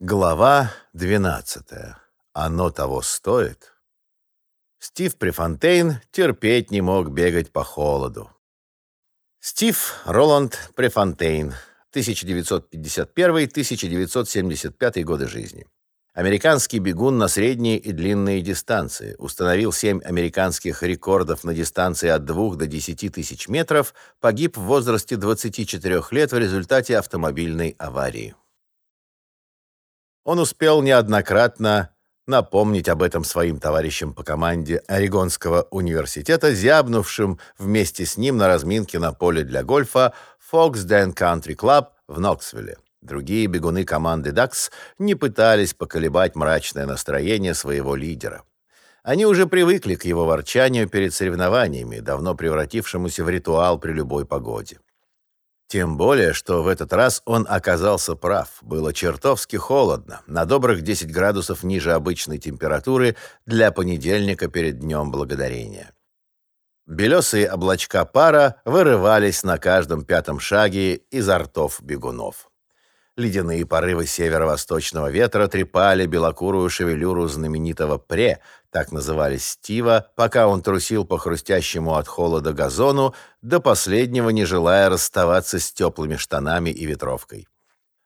Глава 12. Оно того стоит. Стив Префонтейн терпеть не мог бегать по холоду. Стив Роланд Префонтейн, 1951-1975 годы жизни. Американский бегун на средние и длинные дистанции. Установил 7 американских рекордов на дистанции от 2 до 10 тысяч метров. Погиб в возрасте 24 лет в результате автомобильной аварии. Он успел неоднократно напомнить об этом своим товарищам по команде Орегонского университета, зябнувшим вместе с ним на разминке на поле для гольфа Foxden Country Club в Ноксвилле. Другие бегуны команды Дакс не пытались поколебать мрачное настроение своего лидера. Они уже привыкли к его ворчанию перед соревнованиями, давно превратившемуся в ритуал при любой погоде. Тем более, что в этот раз он оказался прав. Было чертовски холодно, на добрых 10 градусов ниже обычной температуры для понедельника перед Днем Благодарения. Белесые облачка пара вырывались на каждом пятом шаге изо ртов бегунов. Ледяные порывы северо-восточного ветра трепали белокурую шевелюру знаменитого пре, так называли Стива, пока он трусил по хрустящему от холода газону, до последнего не желая расставаться с теплыми штанами и ветровкой.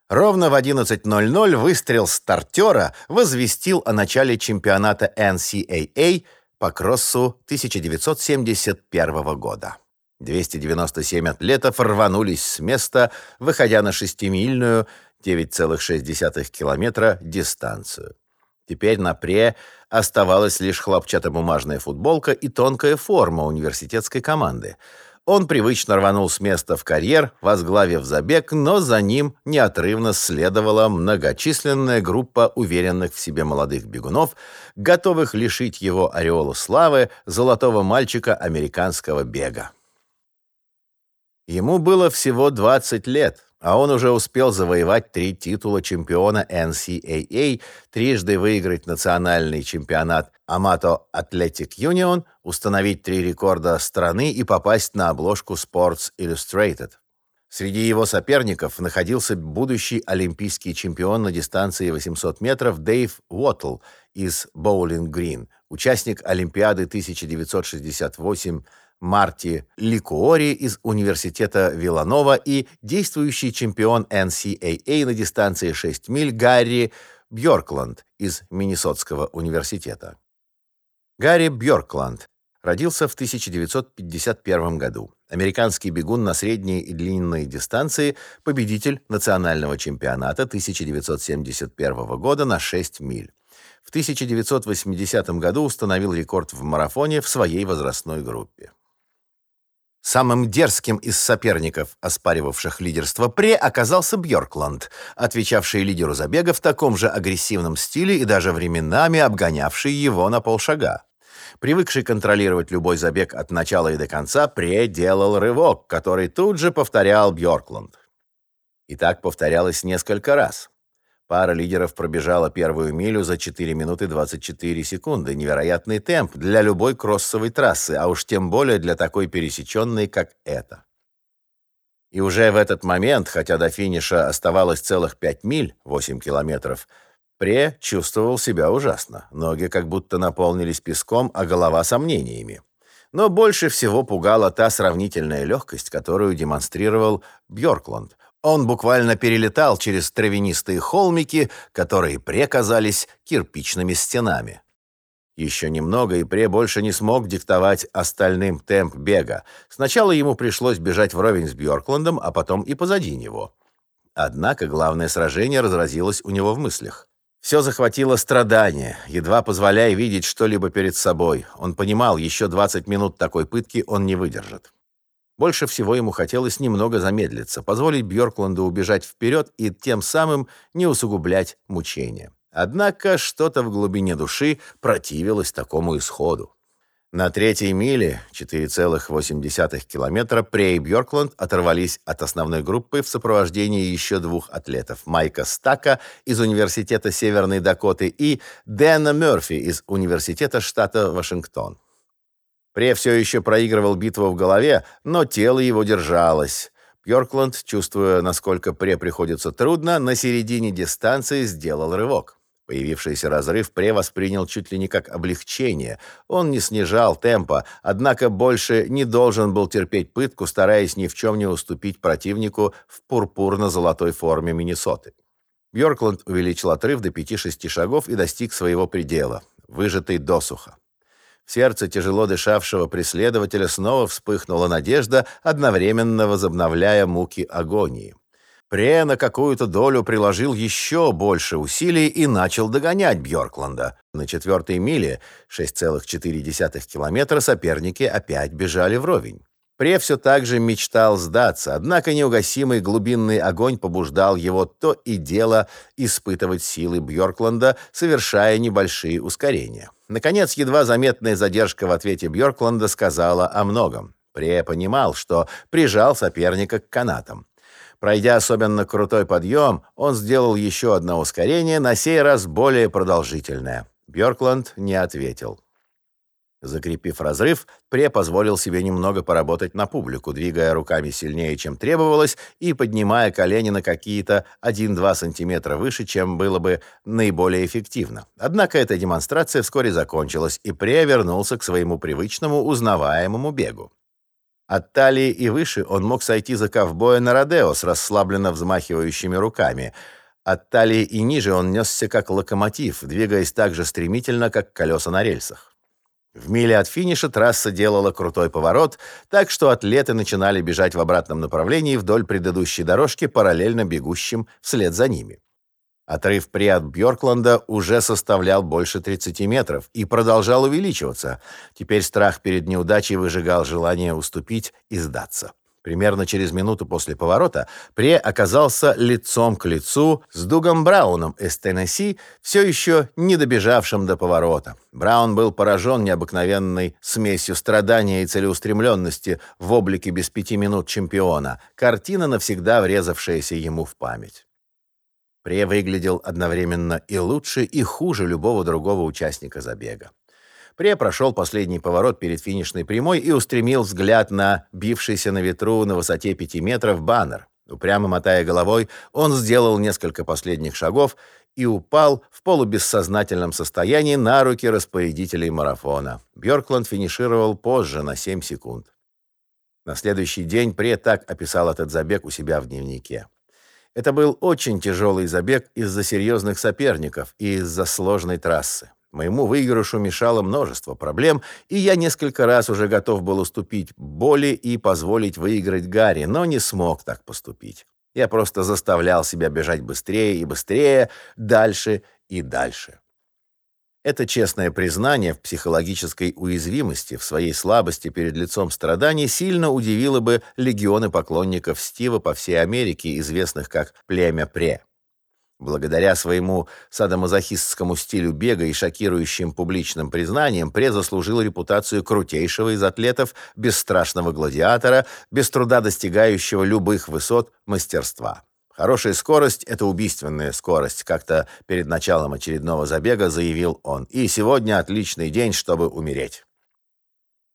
Ровно в 11.00 выстрел стартера возвестил о начале чемпионата NCAA по кроссу 1971 года. 297 атлетов рванулись с места, выходя на шестимильную 9,6 километра дистанцию. Теперь на пре оставалась лишь хлопчатобумажная футболка и тонкая форма университетской команды. Он привычно рванул с места в карьер, возглавив забег, но за ним неотрывно следовала многочисленная группа уверенных в себе молодых бегунов, готовых лишить его ореола славы золотого мальчика американского бега. Ему было всего 20 лет, а он уже успел завоевать три титула чемпиона NCAA, трижды выиграть национальный чемпионат Amato Athletic Union, установить три рекорда страны и попасть на обложку Sports Illustrated. Среди его соперников находился будущий олимпийский чемпион на дистанции 800 метров Дэйв Уоттл из Боулинг Грин, участник Олимпиады 1968 Марти Ликуори из университета Виланова и действующий чемпион NCAA на дистанции 6 миль Гарри Бьоркланд из Миннесотского университета. Гарри Бьоркланд родился в 1951 году. Американский бегун на средние и длинные дистанции, победитель национального чемпионата 1971 года на 6 миль. В 1980 году установил рекорд в марафоне в своей возрастной группе. Самым дерзким из соперников, оспаривавших лидерство Пре, оказался Бьоркланд, отвечавший лидеру забега в таком же агрессивном стиле и даже временами обгонявший его на полшага. Привыкший контролировать любой забег от начала и до конца, Пре делал рывок, который тут же повторял Бьоркланд. И так повторялось несколько раз. Пара лидеров пробежала первую милю за 4 минуты 24 секунды. Невероятный темп для любой кроссовой трассы, а уж тем более для такой пересеченной, как эта. И уже в этот момент, хотя до финиша оставалось целых 5 миль, 8 километров, Пре чувствовал себя ужасно. Ноги как будто наполнились песком, а голова сомнениями. Но больше всего пугала та сравнительная легкость, которую демонстрировал Бьоркланд. Он буквально перелетал через травянистые холмики, которые преказались кирпичными стенами. Еще немного, и Пре больше не смог диктовать остальным темп бега. Сначала ему пришлось бежать вровень с Бьоркландом, а потом и позади него. Однако главное сражение разразилось у него в мыслях. Все захватило страдание, едва позволяя видеть что-либо перед собой. Он понимал, еще 20 минут такой пытки он не выдержит. Больше всего ему хотелось немного замедлиться, позволить Бьоркланду убежать вперед и тем самым не усугублять мучения. Однако что-то в глубине души противилось такому исходу. На третьей миле, 4,8 километра, Прей и Бьоркланд оторвались от основной группы в сопровождении еще двух атлетов – Майка Стака из Университета Северной Дакоты и Дэна Мёрфи из Университета штата Вашингтон. Пре все еще проигрывал битву в голове, но тело его держалось. Бьоркланд, чувствуя, насколько пре приходится трудно, на середине дистанции сделал рывок. Появившийся разрыв Пре воспринял чуть ли не как облегчение. Он не снижал темпа, однако больше не должен был терпеть пытку, стараясь ни в чем не уступить противнику в пурпурно-золотой форме Миннесоты. Бьоркланд увеличил отрыв до 5-6 шагов и достиг своего предела, выжатый досуха. Сердце тяжело дышавшего преследователя снова вспыхнула надежда, одновременно возобновляя муки агонии. Пре на какую-то долю приложил еще больше усилий и начал догонять Бьоркланда. На четвертой миле, 6,4 километра, соперники опять бежали вровень. Пре все так же мечтал сдаться, однако неугасимый глубинный огонь побуждал его то и дело испытывать силы Бьоркланда, совершая небольшие ускорения. Наконец, едва заметная задержка в ответе Бьоркланда сказала о многом. Пре понимал, что прижал соперника к канатам. Пройдя особенно крутой подъем, он сделал еще одно ускорение, на сей раз более продолжительное. Бьоркланд не ответил. Закрепив разрыв, Пре позволил себе немного поработать на публику, двигая руками сильнее, чем требовалось, и поднимая колени на какие-то 1-2 сантиметра выше, чем было бы наиболее эффективно. Однако эта демонстрация вскоре закончилась, и Пре вернулся к своему привычному узнаваемому бегу. От талии и выше он мог сойти за ковбоя на Родео с расслабленно взмахивающими руками. От талии и ниже он несся как локомотив, двигаясь так же стремительно, как колеса на рельсах. В миле от финиша трасса делала крутой поворот, так что атлеты начинали бежать в обратном направлении вдоль предыдущей дорожки, параллельно бегущим вслед за ними. Отрыв при от Бьоркланда уже составлял больше 30 метров и продолжал увеличиваться. Теперь страх перед неудачей выжигал желание уступить и сдаться. Примерно через минуту после поворота Пре оказался лицом к лицу с Дугом Брауном из Теннесси, все еще не добежавшим до поворота. Браун был поражен необыкновенной смесью страдания и целеустремленности в облике без пяти минут чемпиона, картина, навсегда врезавшаяся ему в память. Пре выглядел одновременно и лучше, и хуже любого другого участника забега. Пре прошел последний поворот перед финишной прямой и устремил взгляд на бившийся на ветру на высоте пяти метров баннер. Упрямо мотая головой, он сделал несколько последних шагов и упал в полубессознательном состоянии на руки распорядителей марафона. Бьоркланд финишировал позже на 7 секунд. На следующий день Пре так описал этот забег у себя в дневнике. Это был очень тяжелый забег из-за серьезных соперников и из-за сложной трассы. Моему выигрышу мешало множество проблем, и я несколько раз уже готов был уступить боли и позволить выиграть Гарри, но не смог так поступить. Я просто заставлял себя бежать быстрее и быстрее, дальше и дальше. Это честное признание в психологической уязвимости, в своей слабости перед лицом страданий сильно удивило бы легионы поклонников Стива по всей Америке, известных как «племя Пре». Благодаря своему садомазохистскому стилю бега и шокирующим публичным признаниям Пре заслужил репутацию крутейшего из атлетов, бесстрашного гладиатора, без труда достигающего любых высот мастерства. Хорошая скорость это убийственная скорость, как-то перед началом очередного забега заявил он. И сегодня отличный день, чтобы умереть.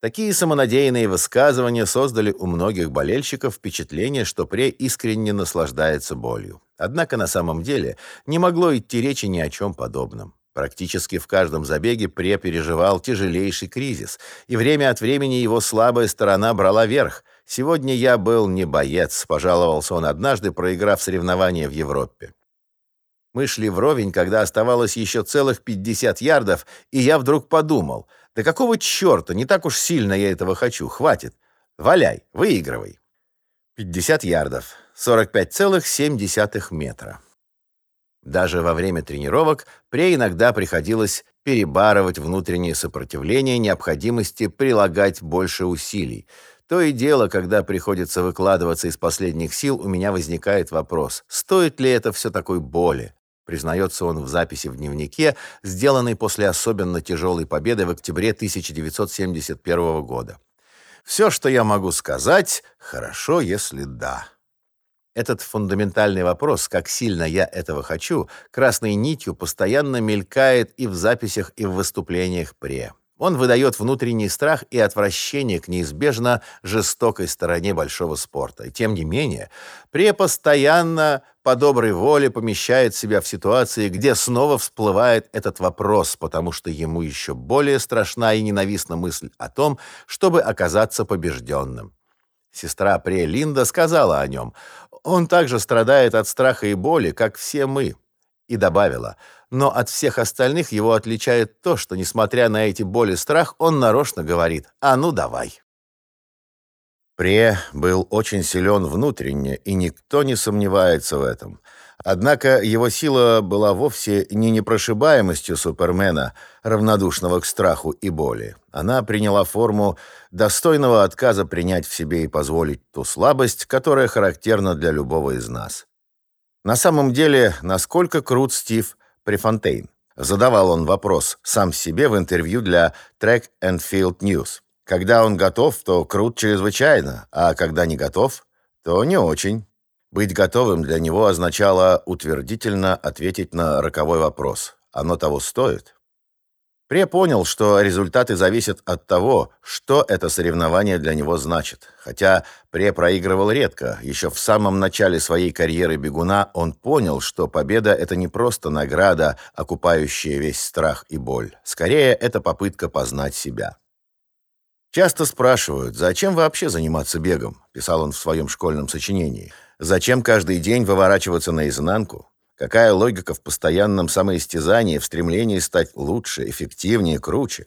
Такие самонадеянные высказывания создали у многих болельщиков впечатление, что Пре искренне наслаждается болью. Однако на самом деле не могло идти речи ни о чем подобном. Практически в каждом забеге Пре переживал тяжелейший кризис, и время от времени его слабая сторона брала верх – Сегодня я был не боец, пожаловался он однажды, проиграв соревнование в Европе. Мы шли вровень, когда оставалось еще целых 50 ярдов, и я вдруг подумал: "Да какого чёрта, не так уж сильно я этого хочу, хватит. Валяй, выигрывай". 50 ярдов, 45,7 метра. Даже во время тренировок Пре иногда приходилось перебарывать внутреннее сопротивление необходимости прилагать больше усилий. То и дело, когда приходится выкладываться из последних сил, у меня возникает вопрос, стоит ли это все такой боли? Признается он в записи в дневнике, сделанной после особенно тяжелой победы в октябре 1971 года. Все, что я могу сказать, хорошо, если да. Этот фундаментальный вопрос, как сильно я этого хочу, красной нитью постоянно мелькает и в записях, и в выступлениях Пре. Он выдает внутренний страх и отвращение к неизбежно жестокой стороне большого спорта. И тем не менее, Пре постоянно по доброй воле помещает себя в ситуации, где снова всплывает этот вопрос, потому что ему еще более страшна и ненавистна мысль о том, чтобы оказаться побежденным. Сестра Пре Линда сказала о нем. Он также страдает от страха и боли, как все мы. И добавила – но от всех остальных его отличает то, что, несмотря на эти боли и страх, он нарочно говорит «А ну, давай». Пре был очень силен внутренне, и никто не сомневается в этом. Однако его сила была вовсе не непрошибаемостью Супермена, равнодушного к страху и боли. Она приняла форму достойного отказа принять в себе и позволить ту слабость, которая характерна для любого из нас. На самом деле, насколько крут Стив – Префонтейн. Задавал он вопрос сам себе в интервью для Track and Field News. Когда он готов, то крут чрезвычайно, а когда не готов, то не очень. Быть готовым для него означало утвердительно ответить на роковой вопрос. Оно того стоит? Пре понял, что результаты зависят от того, что это соревнование для него значит. Хотя Пре проигрывал редко, еще в самом начале своей карьеры бегуна он понял, что победа это не просто награда, окупающая весь страх и боль. Скорее, это попытка познать себя. Часто спрашивают, зачем вообще заниматься бегом, писал он в своем школьном сочинении. Зачем каждый день выворачиваться наизнанку? Какая логика в постоянном самоистязании, в стремлении стать лучше, эффективнее, круче?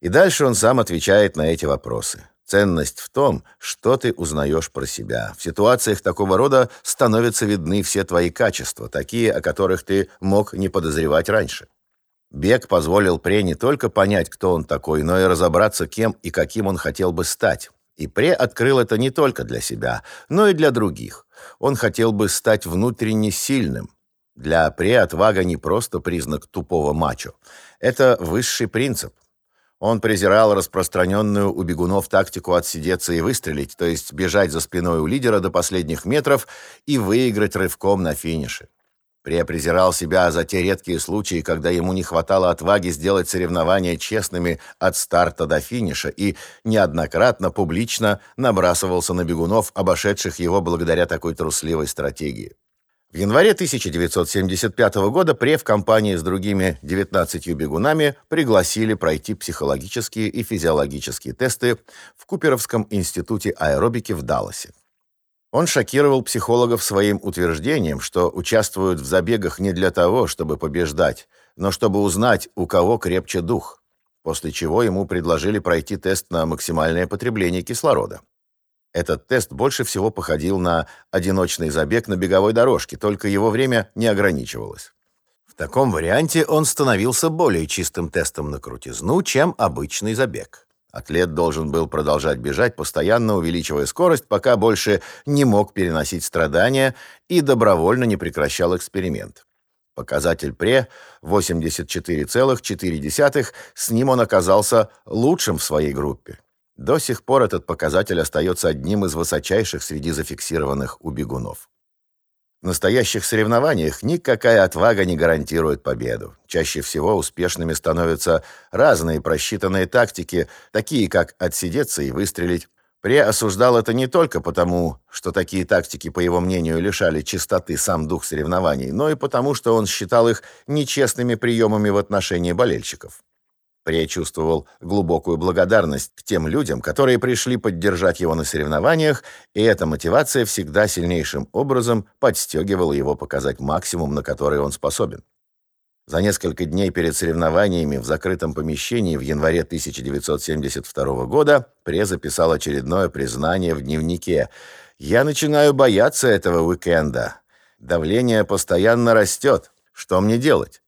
И дальше он сам отвечает на эти вопросы. Ценность в том, что ты узнаешь про себя. В ситуациях такого рода становятся видны все твои качества, такие, о которых ты мог не подозревать раньше. Бег позволил Пре не только понять, кто он такой, но и разобраться, кем и каким он хотел бы стать. И Пре открыл это не только для себя, но и для других. Он хотел бы стать внутренне сильным, для Пре отвага не просто признак тупого мачо. Это высший принцип. Он презирал распространенную у бегунов тактику отсидеться и выстрелить, то есть бежать за спиной у лидера до последних метров и выиграть рывком на финише. Пре презирал себя за те редкие случаи, когда ему не хватало отваги сделать соревнования честными от старта до финиша и неоднократно публично набрасывался на бегунов, обошедших его благодаря такой трусливой стратегии. В январе 1975 года Пре в компании с другими 19 бегунами пригласили пройти психологические и физиологические тесты в Куперовском институте аэробики в Далласе. Он шокировал психологов своим утверждением, что участвуют в забегах не для того, чтобы побеждать, но чтобы узнать, у кого крепче дух, после чего ему предложили пройти тест на максимальное потребление кислорода. Этот тест больше всего походил на одиночный забег на беговой дорожке, только его время не ограничивалось. В таком варианте он становился более чистым тестом на крутизну, чем обычный забег. Атлет должен был продолжать бежать, постоянно увеличивая скорость, пока больше не мог переносить страдания и добровольно не прекращал эксперимент. Показатель ПРЕ 84,4, с ним он оказался лучшим в своей группе. До сих пор этот показатель остается одним из высочайших среди зафиксированных у бегунов. В настоящих соревнованиях никакая отвага не гарантирует победу. Чаще всего успешными становятся разные просчитанные тактики, такие как отсидеться и выстрелить. Пре осуждал это не только потому, что такие тактики, по его мнению, лишали чистоты сам дух соревнований, но и потому, что он считал их нечестными приемами в отношении болельщиков. Прей чувствовал глубокую благодарность к тем людям, которые пришли поддержать его на соревнованиях, и эта мотивация всегда сильнейшим образом подстегивала его показать максимум, на который он способен. За несколько дней перед соревнованиями в закрытом помещении в январе 1972 года Пре записал очередное признание в дневнике. «Я начинаю бояться этого уикенда. Давление постоянно растет. Что мне делать?»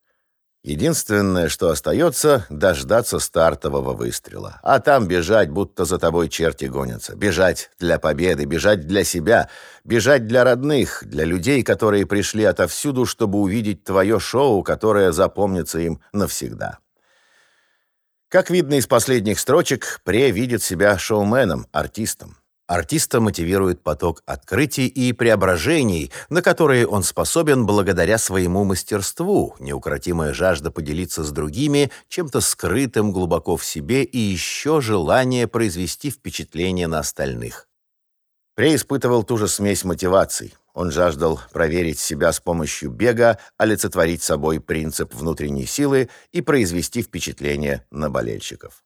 Единственное, что остается, дождаться стартового выстрела. А там бежать, будто за тобой черти гонятся. Бежать для победы, бежать для себя, бежать для родных, для людей, которые пришли отовсюду, чтобы увидеть твое шоу, которое запомнится им навсегда. Как видно из последних строчек, Пре видит себя шоуменом, артистом. Артиста мотивирует поток открытий и преображений, на которые он способен благодаря своему мастерству, неукротимая жажда поделиться с другими чем-то скрытым глубоко в себе и еще желание произвести впечатление на остальных. Прей испытывал ту же смесь мотиваций. Он жаждал проверить себя с помощью бега, олицетворить собой принцип внутренней силы и произвести впечатление на болельщиков.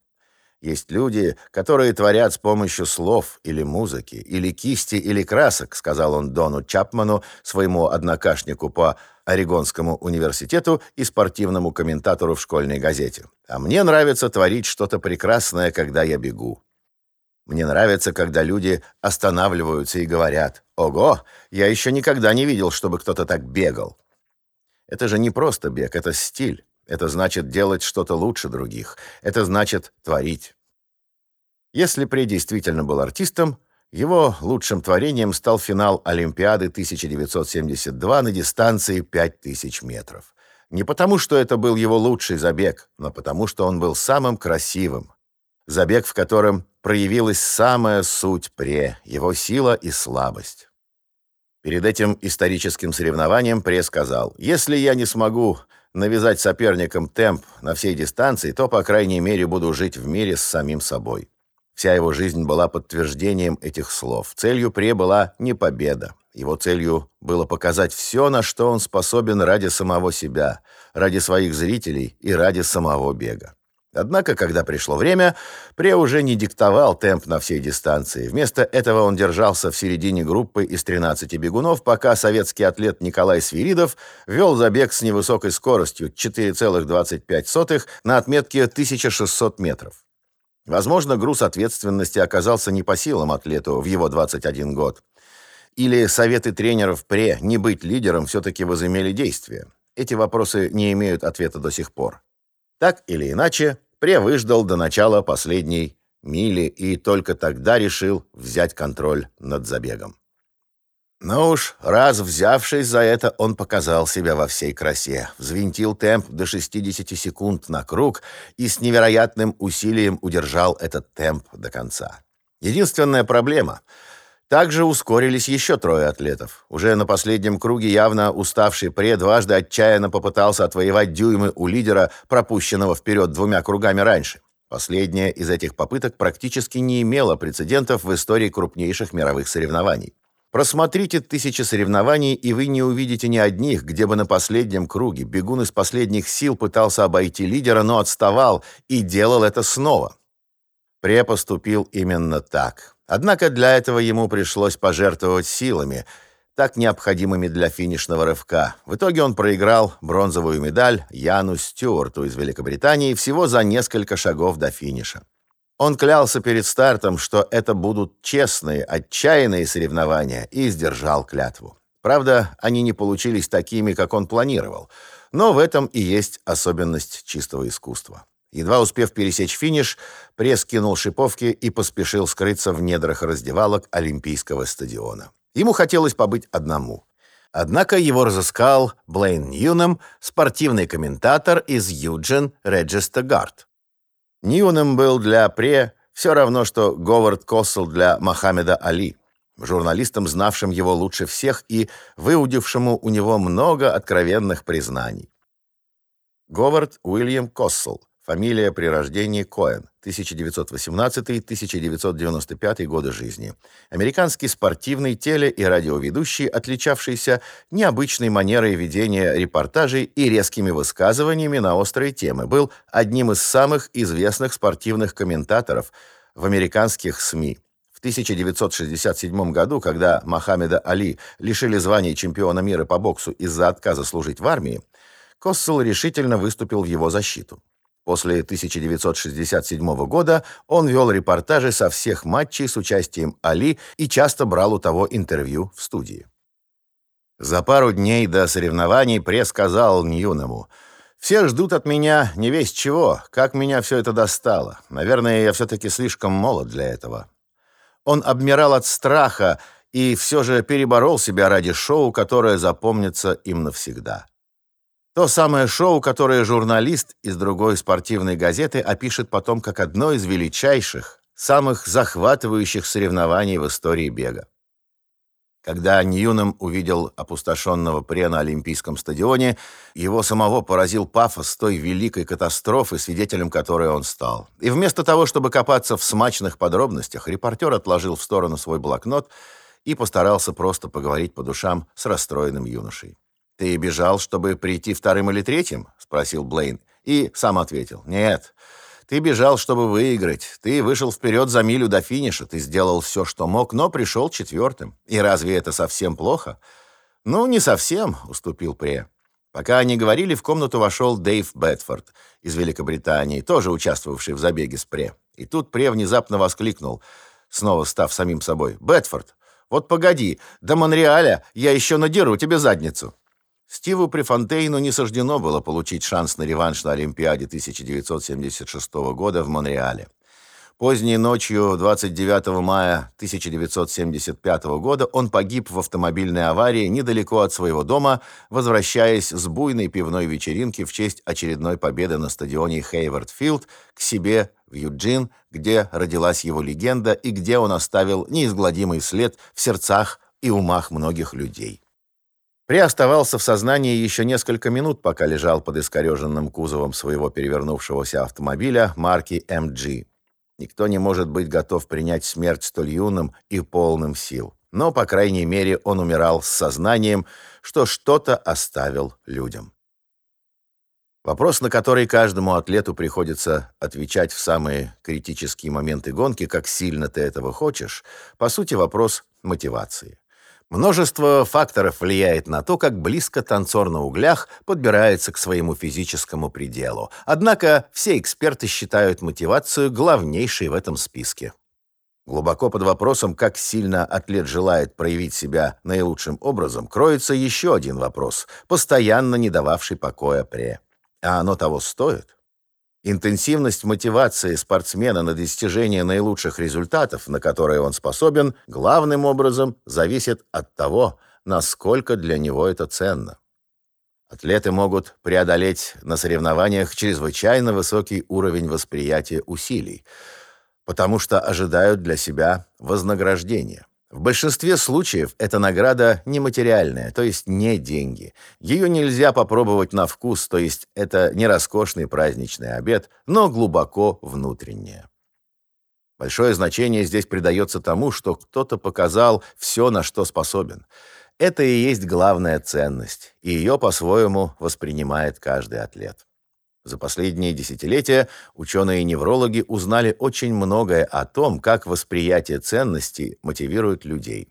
Есть люди, которые творят с помощью слов или музыки, или кисти, или красок, сказал он Дону Чапману, своему однокашнику по Орегонскому университету и спортивному комментатору в школьной газете. А мне нравится творить что-то прекрасное, когда я бегу. Мне нравится, когда люди останавливаются и говорят: "Ого, я еще никогда не видел, чтобы кто-то так бегал". Это же не просто бег, это стиль. Это значит делать что-то лучше других. Это значит творить. Если При действительно был артистом, его лучшим творением стал финал Олимпиады 1972 на дистанции 5000 метров. Не потому, что это был его лучший забег, но потому, что он был самым красивым. Забег, в котором проявилась самая суть Пре, его сила и слабость. Перед этим историческим соревнованием Пре сказал, «Если я не смогу навязать соперникам темп на всей дистанции, то, по крайней мере, буду жить в мире с самим собой. Вся его жизнь была подтверждением этих слов. Целью Пре была не победа. Его целью было показать все, на что он способен ради самого себя, ради своих зрителей и ради самого бега. Однако, когда пришло время, Пре уже не диктовал темп на всей дистанции. Вместо этого он держался в середине группы из 13 бегунов, пока советский атлет Николай Свиридов вел забег с невысокой скоростью 4,25 на отметке 1600 метров. Возможно, груз ответственности оказался не по силам атлету в его 21 год. Или советы тренеров Пре не быть лидером все-таки возымели действие. Эти вопросы не имеют ответа до сих пор. Так или иначе, Пре выждал до начала последней мили и только тогда решил взять контроль над забегом. Но уж раз взявшись за это, он показал себя во всей красе, взвинтил темп до 60 секунд на круг и с невероятным усилием удержал этот темп до конца. Единственная проблема — также ускорились еще трое атлетов. Уже на последнем круге явно уставший Пре дважды отчаянно попытался отвоевать дюймы у лидера, пропущенного вперед двумя кругами раньше. Последняя из этих попыток практически не имела прецедентов в истории крупнейших мировых соревнований. Просмотрите тысячи соревнований, и вы не увидите ни одних, где бы на последнем круге бегун из последних сил пытался обойти лидера, но отставал и делал это снова. Пре поступил именно так. Однако для этого ему пришлось пожертвовать силами, так необходимыми для финишного рывка. В итоге он проиграл бронзовую медаль Яну Стюарту из Великобритании всего за несколько шагов до финиша. Он клялся перед стартом, что это будут честные, отчаянные соревнования, и сдержал клятву. Правда, они не получились такими, как он планировал, но в этом и есть особенность чистого искусства. Едва успев пересечь финиш, пресс кинул шиповки и поспешил скрыться в недрах раздевалок Олимпийского стадиона. Ему хотелось побыть одному. Однако его разыскал Блейн Ньюнем, спортивный комментатор из Юджин Реджеста Гард. Ньюнем был для Пре все равно, что Говард Коссел для Мохаммеда Али, журналистом, знавшим его лучше всех и выудившему у него много откровенных признаний. Говард Уильям Коссел Фамилия при рождении Коэн, 1918-1995 годы жизни. Американский спортивный теле- и радиоведущий, отличавшийся необычной манерой ведения репортажей и резкими высказываниями на острые темы, был одним из самых известных спортивных комментаторов в американских СМИ. В 1967 году, когда Мохаммеда Али лишили звания чемпиона мира по боксу из-за отказа служить в армии, Коссел решительно выступил в его защиту. После 1967 года он вел репортажи со всех матчей с участием Али и часто брал у того интервью в студии. За пару дней до соревнований пресс сказал Ньюному, «Все ждут от меня не весь чего, как меня все это достало. Наверное, я все-таки слишком молод для этого». Он обмирал от страха и все же переборол себя ради шоу, которое запомнится им навсегда. То самое шоу, которое журналист из другой спортивной газеты опишет потом как одно из величайших, самых захватывающих соревнований в истории бега. Когда Ньюнем увидел опустошенного Пре на Олимпийском стадионе, его самого поразил пафос той великой катастрофы, свидетелем которой он стал. И вместо того, чтобы копаться в смачных подробностях, репортер отложил в сторону свой блокнот и постарался просто поговорить по душам с расстроенным юношей. «Ты бежал, чтобы прийти вторым или третьим?» — спросил Блейн. И сам ответил. «Нет, ты бежал, чтобы выиграть. Ты вышел вперед за милю до финиша. Ты сделал все, что мог, но пришел четвертым. И разве это совсем плохо? Ну, не совсем, уступил Пре. Пока они говорили, в комнату вошел Дэйв Бетфорд из Великобритании, тоже участвовавший в забеге с Пре. И тут Пре внезапно воскликнул, снова став самим собой. «Бетфорд, вот погоди, до Монреаля я еще надеру тебе задницу». Стиву Префонтейну не суждено было получить шанс на реванш на Олимпиаде 1976 года в Монреале. Поздней ночью 29 мая 1975 года он погиб в автомобильной аварии недалеко от своего дома, возвращаясь с буйной пивной вечеринки в честь очередной победы на стадионе Хейвард-Филд к себе в Юджин, где родилась его легенда и где он оставил неизгладимый след в сердцах и умах многих людей. При оставался в сознании еще несколько минут, пока лежал под искореженным кузовом своего перевернувшегося автомобиля марки MG. Никто не может быть готов принять смерть столь юным и полным сил. Но, по крайней мере, он умирал с сознанием, что что-то оставил людям. Вопрос, на который каждому атлету приходится отвечать в самые критические моменты гонки, как сильно ты этого хочешь, по сути вопрос мотивации. Множество факторов влияет на то, как близко танцор на углях подбирается к своему физическому пределу. Однако все эксперты считают мотивацию главнейшей в этом списке. Глубоко под вопросом, как сильно атлет желает проявить себя наилучшим образом, кроется еще один вопрос, постоянно не дававший покоя Пре. А оно того стоит? Интенсивность мотивации спортсмена на достижение наилучших результатов, на которые он способен, главным образом зависит от того, насколько для него это ценно. Атлеты могут преодолеть на соревнованиях чрезвычайно высокий уровень восприятия усилий, потому что ожидают для себя вознаграждения. В большинстве случаев эта награда нематериальная, то есть не деньги. Ее нельзя попробовать на вкус, то есть это не роскошный праздничный обед, но глубоко внутреннее. Большое значение здесь придается тому, что кто-то показал все, на что способен. Это и есть главная ценность, и ее по-своему воспринимает каждый атлет. За последние десятилетия ученые-неврологи узнали очень многое о том, как восприятие ценностей мотивирует людей.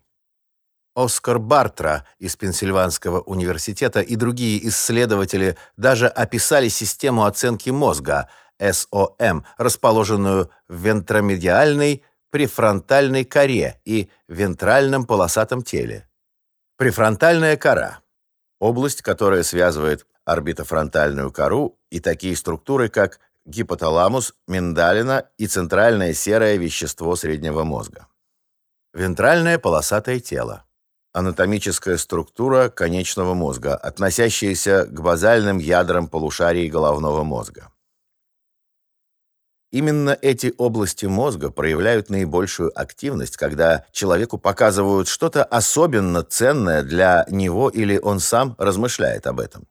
Оскар Бартра из Пенсильванского университета и другие исследователи даже описали систему оценки мозга СОМ, расположенную в вентромедиальной префронтальной коре и вентральном полосатом теле. Префронтальная кора область, которая связывает орбитофронтальную кору и такие структуры, как гипоталамус, миндалина и центральное серое вещество среднего мозга. Вентральное полосатое тело. Анатомическая структура конечного мозга, относящаяся к базальным ядрам полушарий головного мозга. Именно эти области мозга проявляют наибольшую активность, когда человеку показывают что-то особенно ценное для него или он сам размышляет об этом.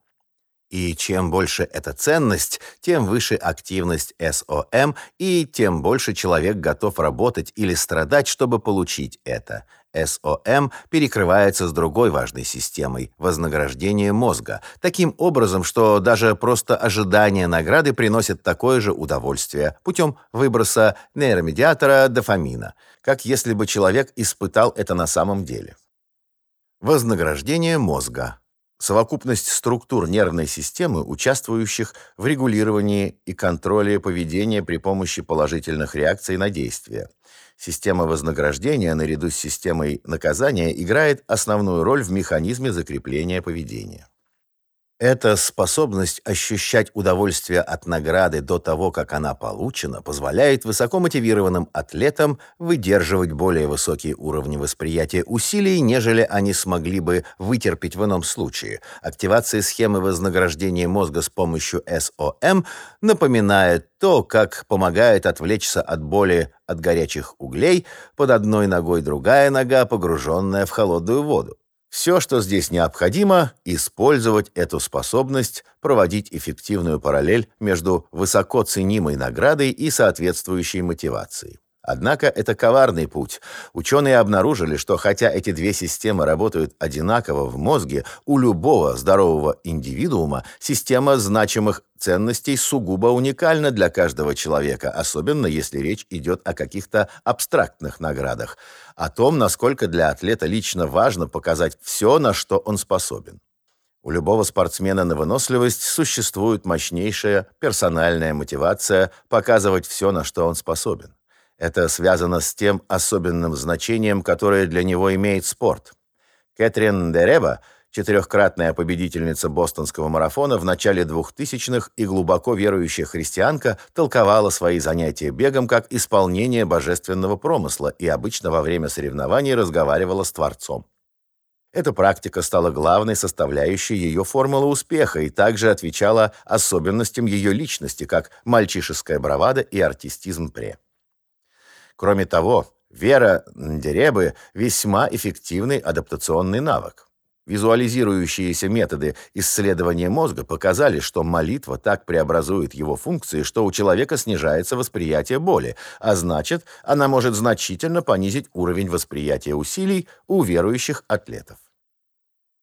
И чем больше эта ценность, тем выше активность СОМ, и тем больше человек готов работать или страдать, чтобы получить это. СОМ перекрывается с другой важной системой – вознаграждение мозга, таким образом, что даже просто ожидание награды приносит такое же удовольствие путем выброса нейромедиатора дофамина, как если бы человек испытал это на самом деле. Вознаграждение мозга совокупность структур нервной системы, участвующих в регулировании и контроле поведения при помощи положительных реакций на действия. Система вознаграждения наряду с системой наказания играет основную роль в механизме закрепления поведения. Эта способность ощущать удовольствие от награды до того, как она получена, позволяет высокомотивированным атлетам выдерживать более высокие уровни восприятия усилий, нежели они смогли бы вытерпеть в ином случае. Активация схемы вознаграждения мозга с помощью СОМ напоминает то, как помогает отвлечься от боли от горячих углей, под одной ногой другая нога, погруженная в холодную воду. Все, что здесь необходимо, использовать эту способность проводить эффективную параллель между высоко ценимой наградой и соответствующей мотивацией. Однако это коварный путь. Ученые обнаружили, что хотя эти две системы работают одинаково в мозге, у любого здорового индивидуума система значимых ценностей сугубо уникальна для каждого человека, особенно если речь идет о каких-то абстрактных наградах, о том, насколько для атлета лично важно показать все, на что он способен. У любого спортсмена на выносливость существует мощнейшая персональная мотивация показывать все, на что он способен. Это связано с тем особенным значением, которое для него имеет спорт. Кэтрин Дереба, четырехкратная победительница бостонского марафона в начале 2000-х и глубоко верующая христианка, толковала свои занятия бегом как исполнение божественного промысла и обычно во время соревнований разговаривала с Творцом. Эта практика стала главной составляющей ее формулы успеха и также отвечала особенностям ее личности, как мальчишеская бравада и артистизм пре. Кроме того, вера Ндеребы – весьма эффективный адаптационный навык. Визуализирующиеся методы исследования мозга показали, что молитва так преобразует его функции, что у человека снижается восприятие боли, а значит, она может значительно понизить уровень восприятия усилий у верующих атлетов.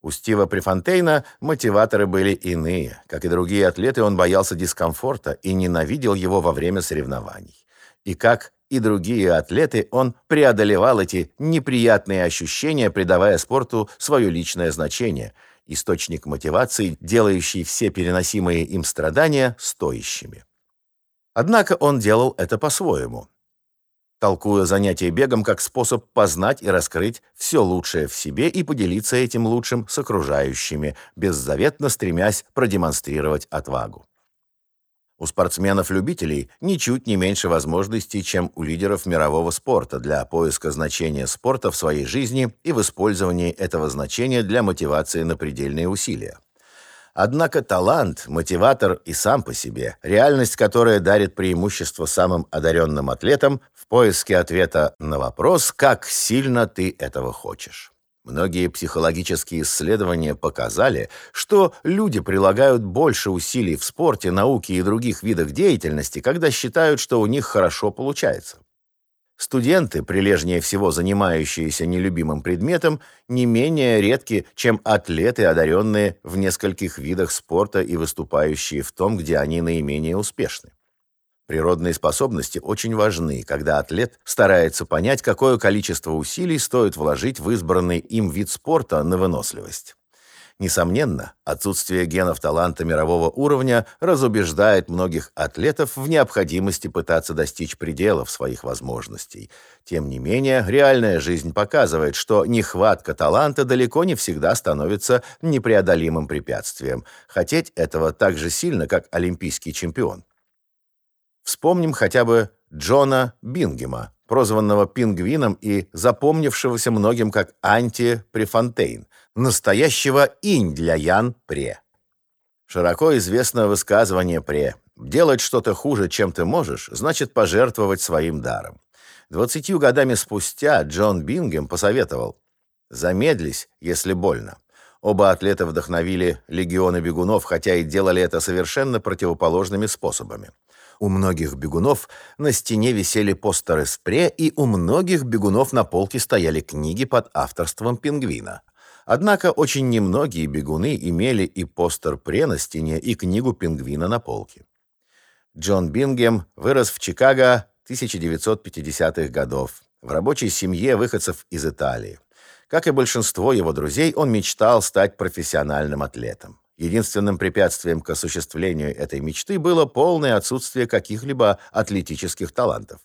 У Стива Префонтейна мотиваторы были иные. Как и другие атлеты, он боялся дискомфорта и ненавидел его во время соревнований. И как и другие атлеты, он преодолевал эти неприятные ощущения, придавая спорту свое личное значение, источник мотивации, делающий все переносимые им страдания стоящими. Однако он делал это по-своему, толкуя занятие бегом как способ познать и раскрыть все лучшее в себе и поделиться этим лучшим с окружающими, беззаветно стремясь продемонстрировать отвагу. У спортсменов-любителей ничуть не меньше возможностей, чем у лидеров мирового спорта для поиска значения спорта в своей жизни и в использовании этого значения для мотивации на предельные усилия. Однако талант, мотиватор и сам по себе, реальность, которая дарит преимущество самым одаренным атлетам в поиске ответа на вопрос, как сильно ты этого хочешь. Многие психологические исследования показали, что люди прилагают больше усилий в спорте, науке и других видах деятельности, когда считают, что у них хорошо получается. Студенты, прилежнее всего занимающиеся нелюбимым предметом, не менее редки, чем атлеты, одаренные в нескольких видах спорта и выступающие в том, где они наименее успешны. Природные способности очень важны, когда атлет старается понять, какое количество усилий стоит вложить в избранный им вид спорта на выносливость. Несомненно, отсутствие генов таланта мирового уровня разубеждает многих атлетов в необходимости пытаться достичь пределов своих возможностей. Тем не менее, реальная жизнь показывает, что нехватка таланта далеко не всегда становится непреодолимым препятствием. Хотеть этого так же сильно, как олимпийский чемпион. Вспомним хотя бы Джона Бингема, прозванного Пингвином и запомнившегося многим как Анти-Префонтейн, настоящего инь для Ян Пре. Широко известно высказывание Пре «Делать что-то хуже, чем ты можешь, значит пожертвовать своим даром». Двадцатью годами спустя Джон Бингем посоветовал «Замедлись, если больно». Оба атлета вдохновили легионы бегунов, хотя и делали это совершенно противоположными способами. У многих бегунов на стене висели постеры спре, и у многих бегунов на полке стояли книги под авторством пингвина. Однако очень немногие бегуны имели и постер пре на стене, и книгу пингвина на полке. Джон Бингем вырос в Чикаго 1950-х годов, в рабочей семье выходцев из Италии. Как и большинство его друзей, он мечтал стать профессиональным атлетом. Единственным препятствием к осуществлению этой мечты было полное отсутствие каких-либо атлетических талантов.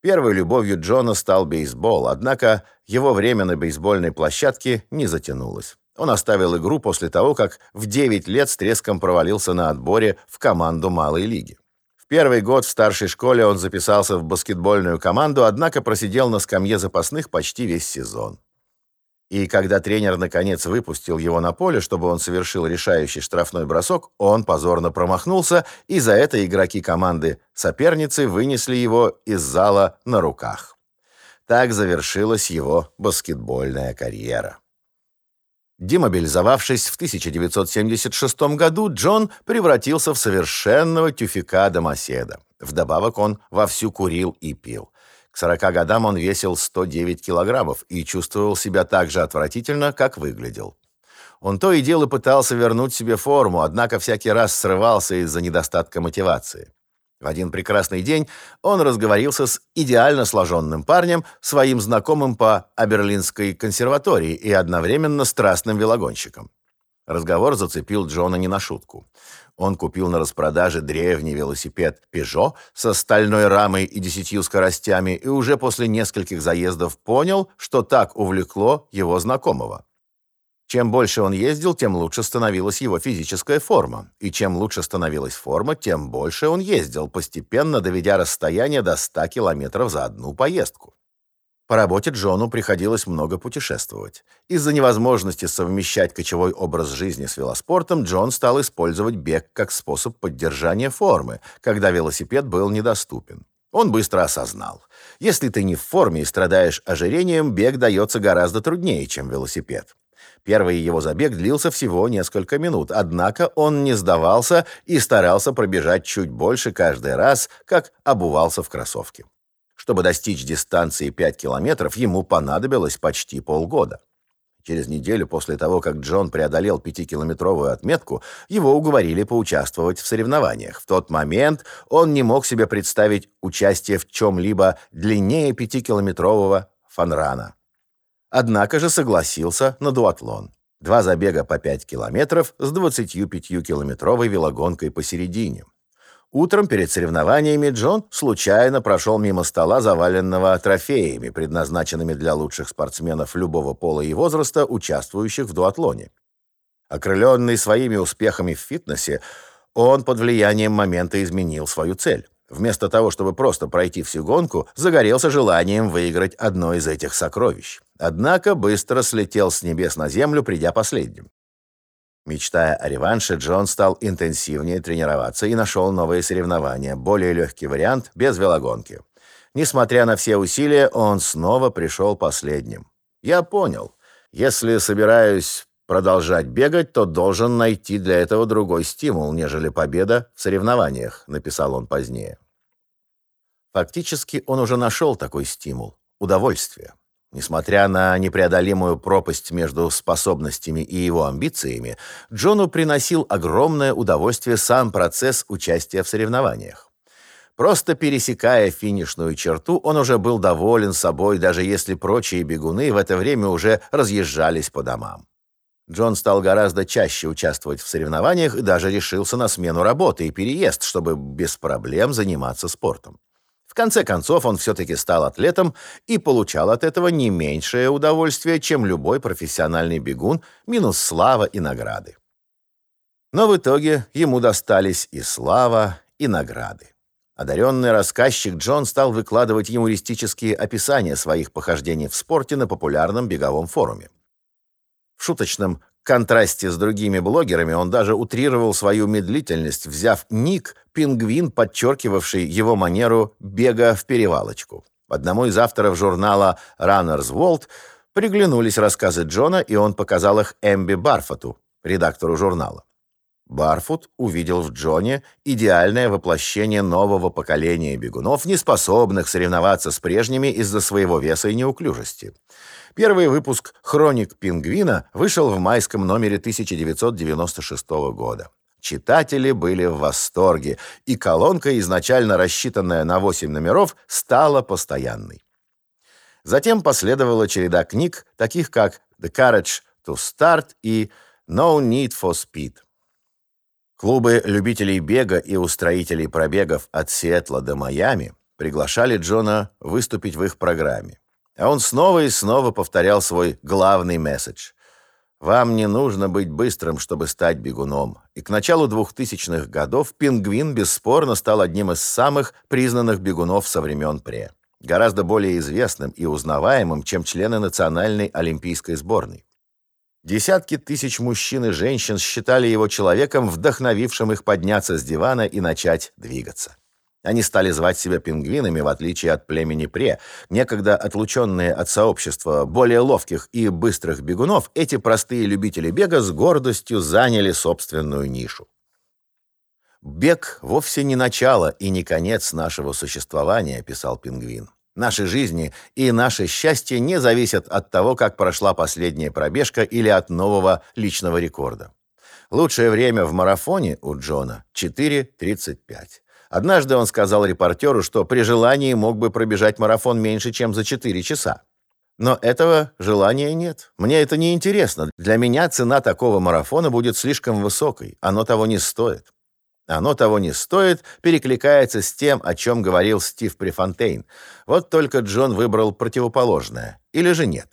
Первой любовью Джона стал бейсбол, однако его время на бейсбольной площадке не затянулось. Он оставил игру после того, как в 9 лет с треском провалился на отборе в команду малой лиги. В первый год в старшей школе он записался в баскетбольную команду, однако просидел на скамье запасных почти весь сезон. И когда тренер наконец выпустил его на поле, чтобы он совершил решающий штрафной бросок, он позорно промахнулся, и за это игроки команды соперницы вынесли его из зала на руках. Так завершилась его баскетбольная карьера. Демобилизовавшись в 1976 году, Джон превратился в совершенного тюфика-домоседа. Вдобавок он вовсю курил и пил. К 40 годам он весил 109 килограммов и чувствовал себя так же отвратительно, как выглядел. Он то и дело пытался вернуть себе форму, однако всякий раз срывался из-за недостатка мотивации. В один прекрасный день он разговорился с идеально сложенным парнем, своим знакомым по Аберлинской консерватории и одновременно страстным велогонщиком. Разговор зацепил Джона не на шутку. Он купил на распродаже древний велосипед Peugeot со стальной рамой и десятью скоростями и уже после нескольких заездов понял, что так увлекло его знакомого. Чем больше он ездил, тем лучше становилась его физическая форма. И чем лучше становилась форма, тем больше он ездил, постепенно доведя расстояние до 100 километров за одну поездку. По работе Джону приходилось много путешествовать. Из-за невозможности совмещать кочевой образ жизни с велоспортом, Джон стал использовать бег как способ поддержания формы, когда велосипед был недоступен. Он быстро осознал. Если ты не в форме и страдаешь ожирением, бег дается гораздо труднее, чем велосипед. Первый его забег длился всего несколько минут, однако он не сдавался и старался пробежать чуть больше каждый раз, как обувался в кроссовки. Чтобы достичь дистанции 5 километров, ему понадобилось почти полгода. Через неделю после того, как Джон преодолел пятикилометровую отметку, его уговорили поучаствовать в соревнованиях. В тот момент он не мог себе представить участие в чем-либо длиннее пятикилометрового фанрана. Однако же согласился на дуатлон. Два забега по 5 километров с 25-километровой велогонкой посередине. Утром перед соревнованиями Джон случайно прошел мимо стола, заваленного трофеями, предназначенными для лучших спортсменов любого пола и возраста, участвующих в дуатлоне. Окрыленный своими успехами в фитнесе, он под влиянием момента изменил свою цель. Вместо того, чтобы просто пройти всю гонку, загорелся желанием выиграть одно из этих сокровищ. Однако быстро слетел с небес на землю, придя последним. Мечтая о реванше, Джон стал интенсивнее тренироваться и нашел новые соревнования, более легкий вариант, без велогонки. Несмотря на все усилия, он снова пришел последним. Я понял, если собираюсь продолжать бегать, то должен найти для этого другой стимул, нежели победа в соревнованиях, написал он позднее. Фактически он уже нашел такой стимул – удовольствие. Несмотря на непреодолимую пропасть между способностями и его амбициями, Джону приносил огромное удовольствие сам процесс участия в соревнованиях. Просто пересекая финишную черту, он уже был доволен собой, даже если прочие бегуны в это время уже разъезжались по домам. Джон стал гораздо чаще участвовать в соревнованиях и даже решился на смену работы и переезд, чтобы без проблем заниматься спортом конце концов, он все-таки стал атлетом и получал от этого не меньшее удовольствие, чем любой профессиональный бегун, минус слава и награды. Но в итоге ему достались и слава, и награды. Одаренный рассказчик Джон стал выкладывать юмористические описания своих похождений в спорте на популярном беговом форуме. В шуточном контрасте с другими блогерами он даже утрировал свою медлительность, взяв ник «Пингвин», подчеркивавший его манеру бега в перевалочку. Одному из авторов журнала «Runner's World» приглянулись рассказы Джона, и он показал их Эмби Барфоту, редактору журнала. Барфут увидел в Джоне идеальное воплощение нового поколения бегунов, не способных соревноваться с прежними из-за своего веса и неуклюжести. Первый выпуск «Хроник пингвина» вышел в майском номере 1996 года. Читатели были в восторге, и колонка, изначально рассчитанная на 8 номеров, стала постоянной. Затем последовала череда книг, таких как «The Courage to Start» и «No Need for Speed». Клубы любителей бега и устроителей пробегов от Сиэтла до Майами приглашали Джона выступить в их программе. А он снова и снова повторял свой главный месседж. Вам не нужно быть быстрым, чтобы стать бегуном. И к началу 2000-х годов пингвин бесспорно стал одним из самых признанных бегунов со времен пре. Гораздо более известным и узнаваемым, чем члены национальной олимпийской сборной. Десятки тысяч мужчин и женщин считали его человеком, вдохновившим их подняться с дивана и начать двигаться. Они стали звать себя пингвинами, в отличие от племени Пре. Некогда отлученные от сообщества более ловких и быстрых бегунов, эти простые любители бега с гордостью заняли собственную нишу. «Бег вовсе не начало и не конец нашего существования», — писал пингвин. «Наши жизни и наше счастье не зависят от того, как прошла последняя пробежка или от нового личного рекорда. Лучшее время в марафоне у Джона — 4.35. Однажды он сказал репортеру, что при желании мог бы пробежать марафон меньше, чем за 4 часа. Но этого желания нет. Мне это не интересно. Для меня цена такого марафона будет слишком высокой. Оно того не стоит. Оно того не стоит, перекликается с тем, о чем говорил Стив Префонтейн. Вот только Джон выбрал противоположное. Или же нет?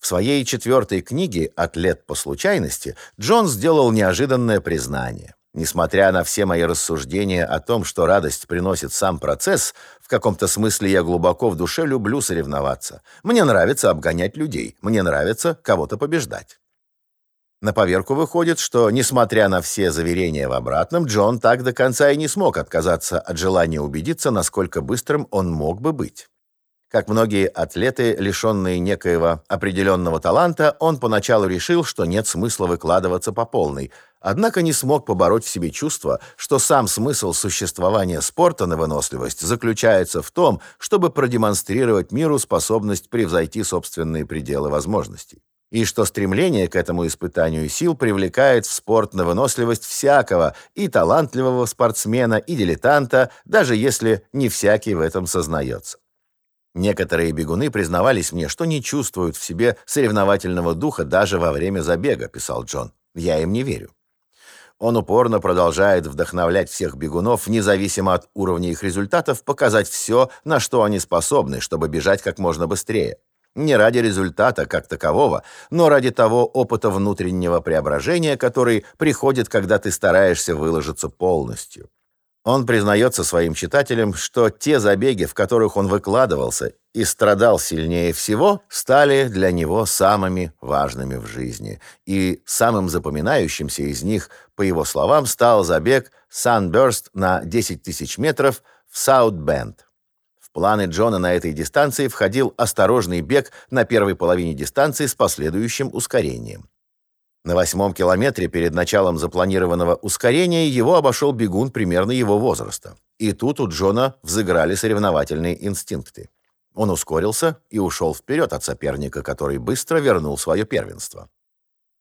В своей четвертой книге «Атлет по случайности» Джон сделал неожиданное признание. Несмотря на все мои рассуждения о том, что радость приносит сам процесс, в каком-то смысле я глубоко в душе люблю соревноваться. Мне нравится обгонять людей, мне нравится кого-то побеждать. На поверку выходит, что, несмотря на все заверения в обратном, Джон так до конца и не смог отказаться от желания убедиться, насколько быстрым он мог бы быть. Как многие атлеты, лишенные некоего определенного таланта, он поначалу решил, что нет смысла выкладываться по полной – Однако не смог побороть в себе чувство, что сам смысл существования спорта на выносливость заключается в том, чтобы продемонстрировать миру способность превзойти собственные пределы возможностей. И что стремление к этому испытанию сил привлекает в спорт на выносливость всякого, и талантливого спортсмена, и дилетанта, даже если не всякий в этом сознается. Некоторые бегуны признавались мне, что не чувствуют в себе соревновательного духа даже во время забега, писал Джон. Я им не верю. Он упорно продолжает вдохновлять всех бегунов, независимо от уровня их результатов, показать все, на что они способны, чтобы бежать как можно быстрее. Не ради результата как такового, но ради того опыта внутреннего преображения, который приходит, когда ты стараешься выложиться полностью. Он признается своим читателям, что те забеги, в которых он выкладывался и страдал сильнее всего, стали для него самыми важными в жизни. И самым запоминающимся из них, по его словам, стал забег Sunburst на 10 тысяч метров в Саут-Бенд. Планы Джона на этой дистанции входил осторожный бег на первой половине дистанции с последующим ускорением. На восьмом километре перед началом запланированного ускорения его обошел бегун примерно его возраста. И тут у Джона взыграли соревновательные инстинкты. Он ускорился и ушел вперед от соперника, который быстро вернул свое первенство.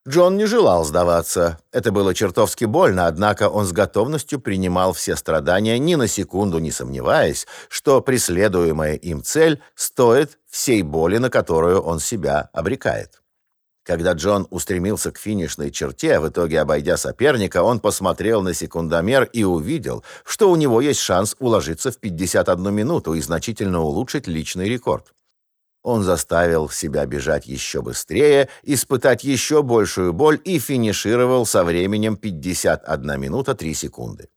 Джон не желал сдаваться. Это было чертовски больно, однако он с готовностью принимал все страдания, ни на секунду не сомневаясь, что преследуемая им цель стоит всей боли, на которую он себя обрекает. Когда Джон устремился к финишной черте, в итоге обойдя соперника, он посмотрел на секундомер и увидел, что у него есть шанс уложиться в 51 минуту и значительно улучшить личный рекорд. Он заставил себя бежать еще быстрее, испытать еще большую боль и финишировал со временем 51 минута 3 секунды.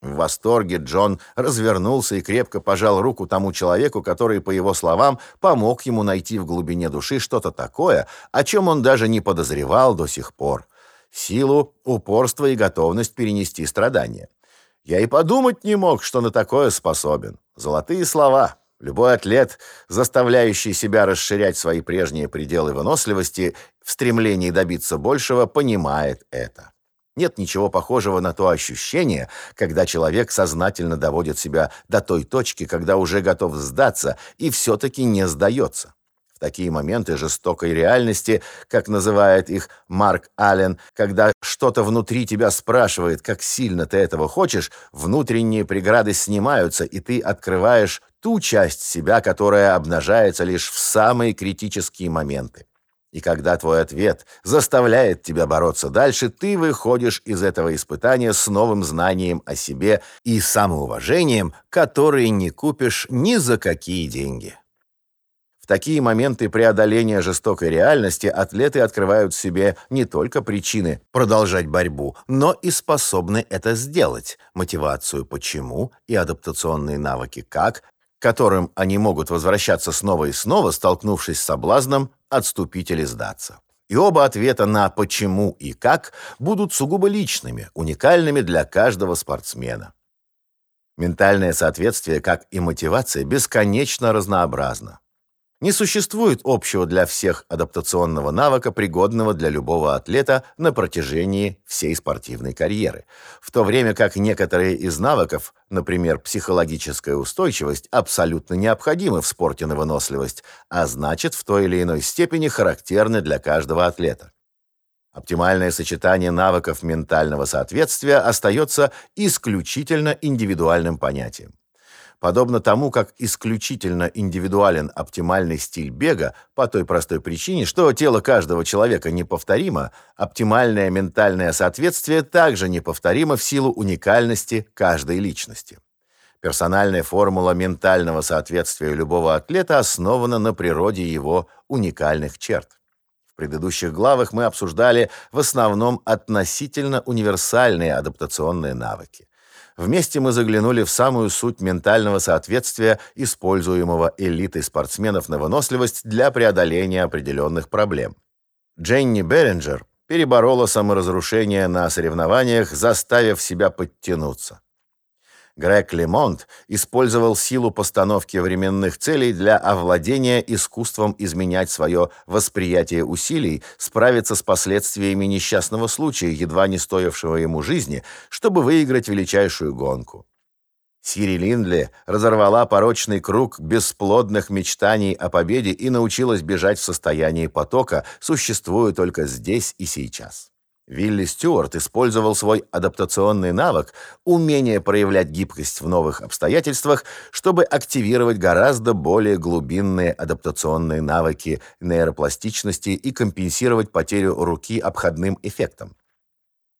В восторге Джон развернулся и крепко пожал руку тому человеку, который, по его словам, помог ему найти в глубине души что-то такое, о чем он даже не подозревал до сих пор. Силу, упорство и готовность перенести страдания. Я и подумать не мог, что на такое способен. Золотые слова. Любой атлет, заставляющий себя расширять свои прежние пределы выносливости в стремлении добиться большего, понимает это. Нет ничего похожего на то ощущение, когда человек сознательно доводит себя до той точки, когда уже готов сдаться и все-таки не сдается. В такие моменты жестокой реальности, как называет их Марк Аллен, когда что-то внутри тебя спрашивает, как сильно ты этого хочешь, внутренние преграды снимаются, и ты открываешь ту часть себя, которая обнажается лишь в самые критические моменты. И когда твой ответ заставляет тебя бороться дальше, ты выходишь из этого испытания с новым знанием о себе и самоуважением, которые не купишь ни за какие деньги. В такие моменты преодоления жестокой реальности атлеты открывают в себе не только причины продолжать борьбу, но и способны это сделать, мотивацию «почему» и адаптационные навыки «как», которым они могут возвращаться снова и снова, столкнувшись с соблазном отступить или сдаться. И оба ответа на «почему» и «как» будут сугубо личными, уникальными для каждого спортсмена. Ментальное соответствие, как и мотивация, бесконечно разнообразно. Не существует общего для всех адаптационного навыка, пригодного для любого атлета на протяжении всей спортивной карьеры, в то время как некоторые из навыков, например, психологическая устойчивость, абсолютно необходимы в спорте на выносливость, а значит, в той или иной степени характерны для каждого атлета. Оптимальное сочетание навыков ментального соответствия остается исключительно индивидуальным понятием. Подобно тому, как исключительно индивидуален оптимальный стиль бега по той простой причине, что тело каждого человека неповторимо, оптимальное ментальное соответствие также неповторимо в силу уникальности каждой личности. Персональная формула ментального соответствия любого атлета основана на природе его уникальных черт. В предыдущих главах мы обсуждали в основном относительно универсальные адаптационные навыки. Вместе мы заглянули в самую суть ментального соответствия, используемого элитой спортсменов на выносливость для преодоления определенных проблем. Дженни Беринджер переборола саморазрушение на соревнованиях, заставив себя подтянуться. Грег Лемонт использовал силу постановки временных целей для овладения искусством изменять свое восприятие усилий, справиться с последствиями несчастного случая, едва не стоившего ему жизни, чтобы выиграть величайшую гонку. Сири Линдли разорвала порочный круг бесплодных мечтаний о победе и научилась бежать в состоянии потока, существуя только здесь и сейчас. Вилли Стюарт использовал свой адаптационный навык, умение проявлять гибкость в новых обстоятельствах, чтобы активировать гораздо более глубинные адаптационные навыки нейропластичности и компенсировать потерю руки обходным эффектом.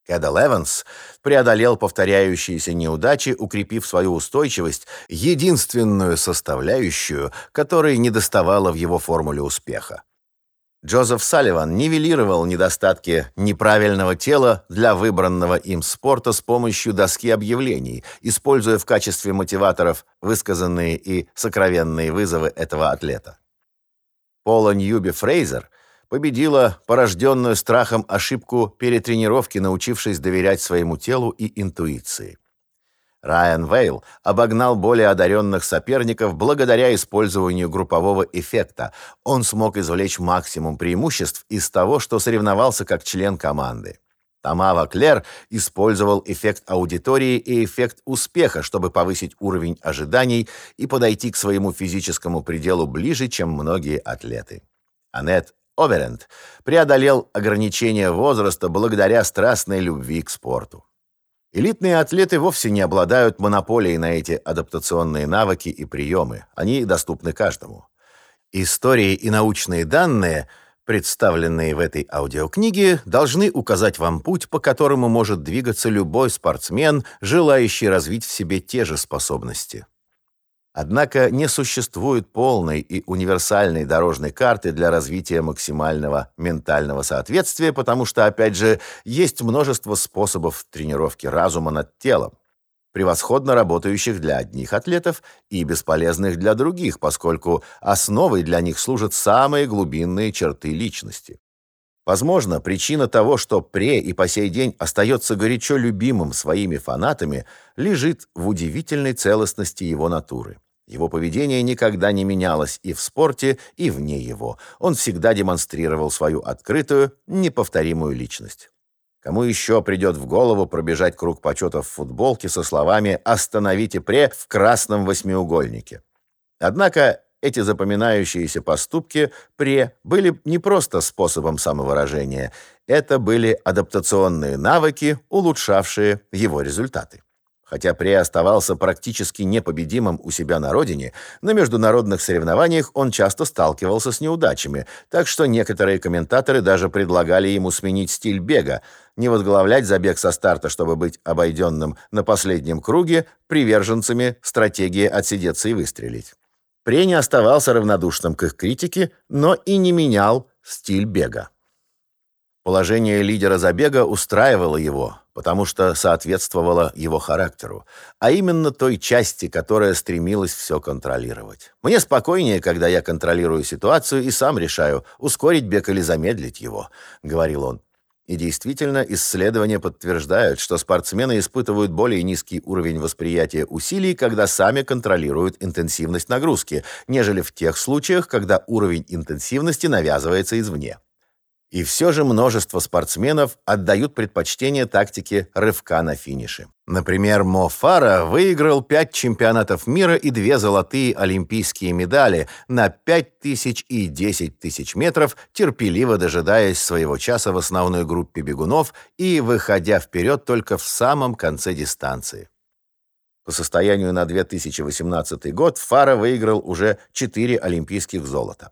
Кэдал Эванс преодолел повторяющиеся неудачи, укрепив свою устойчивость, единственную составляющую, которой недоставало в его формуле успеха. Джозеф Салливан нивелировал недостатки неправильного тела для выбранного им спорта с помощью доски объявлений, используя в качестве мотиваторов высказанные и сокровенные вызовы этого атлета. Пола Ньюби Фрейзер победила порожденную страхом ошибку перетренировки, научившись доверять своему телу и интуиции. Райан Вейл обогнал более одаренных соперников благодаря использованию группового эффекта. Он смог извлечь максимум преимуществ из того, что соревновался как член команды. Тамава Клер использовал эффект аудитории и эффект успеха, чтобы повысить уровень ожиданий и подойти к своему физическому пределу ближе, чем многие атлеты. Аннет Оверенд преодолел ограничения возраста благодаря страстной любви к спорту. Элитные атлеты вовсе не обладают монополией на эти адаптационные навыки и приемы. Они доступны каждому. Истории и научные данные, представленные в этой аудиокниге, должны указать вам путь, по которому может двигаться любой спортсмен, желающий развить в себе те же способности. Однако не существует полной и универсальной дорожной карты для развития максимального ментального соответствия, потому что, опять же, есть множество способов тренировки разума над телом, превосходно работающих для одних атлетов и бесполезных для других, поскольку основой для них служат самые глубинные черты личности. Возможно, причина того, что Пре и по сей день остается горячо любимым своими фанатами, лежит в удивительной целостности его натуры. Его поведение никогда не менялось и в спорте, и вне его. Он всегда демонстрировал свою открытую, неповторимую личность. Кому еще придет в голову пробежать круг почета в футболке со словами «Остановите пре» в красном восьмиугольнике? Однако эти запоминающиеся поступки пре были не просто способом самовыражения, это были адаптационные навыки, улучшавшие его результаты. Хотя Пре оставался практически непобедимым у себя на родине, на международных соревнованиях он часто сталкивался с неудачами, так что некоторые комментаторы даже предлагали ему сменить стиль бега, не возглавлять забег со старта, чтобы быть обойденным на последнем круге приверженцами стратегии отсидеться и выстрелить. Пре не оставался равнодушным к их критике, но и не менял стиль бега. Положение лидера забега устраивало его, потому что соответствовало его характеру, а именно той части, которая стремилась все контролировать. Мне спокойнее, когда я контролирую ситуацию и сам решаю, ускорить бег или замедлить его, говорил он. И действительно, исследования подтверждают, что спортсмены испытывают более низкий уровень восприятия усилий, когда сами контролируют интенсивность нагрузки, нежели в тех случаях, когда уровень интенсивности навязывается извне. И все же множество спортсменов отдают предпочтение тактике рывка на финише. Например, Мо Фара выиграл пять чемпионатов мира и две золотые олимпийские медали на 5000 и 10 тысяч метров, терпеливо дожидаясь своего часа в основной группе бегунов и выходя вперед только в самом конце дистанции. По состоянию на 2018 год Фара выиграл уже четыре олимпийских золота.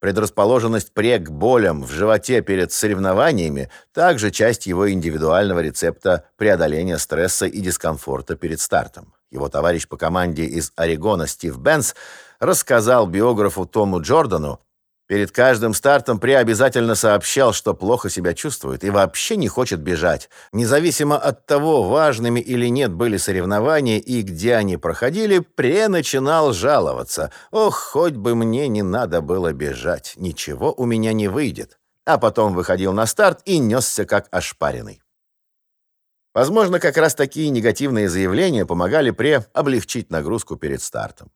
Предрасположенность пре к болям в животе перед соревнованиями также часть его индивидуального рецепта преодоления стресса и дискомфорта перед стартом. Его товарищ по команде из Орегона Стив Бенс рассказал биографу Тому Джордану, Перед каждым стартом При обязательно сообщал, что плохо себя чувствует и вообще не хочет бежать. Независимо от того, важными или нет были соревнования и где они проходили, При начинал жаловаться. «Ох, хоть бы мне не надо было бежать, ничего у меня не выйдет». А потом выходил на старт и несся как ошпаренный. Возможно, как раз такие негативные заявления помогали Пре облегчить нагрузку перед стартом.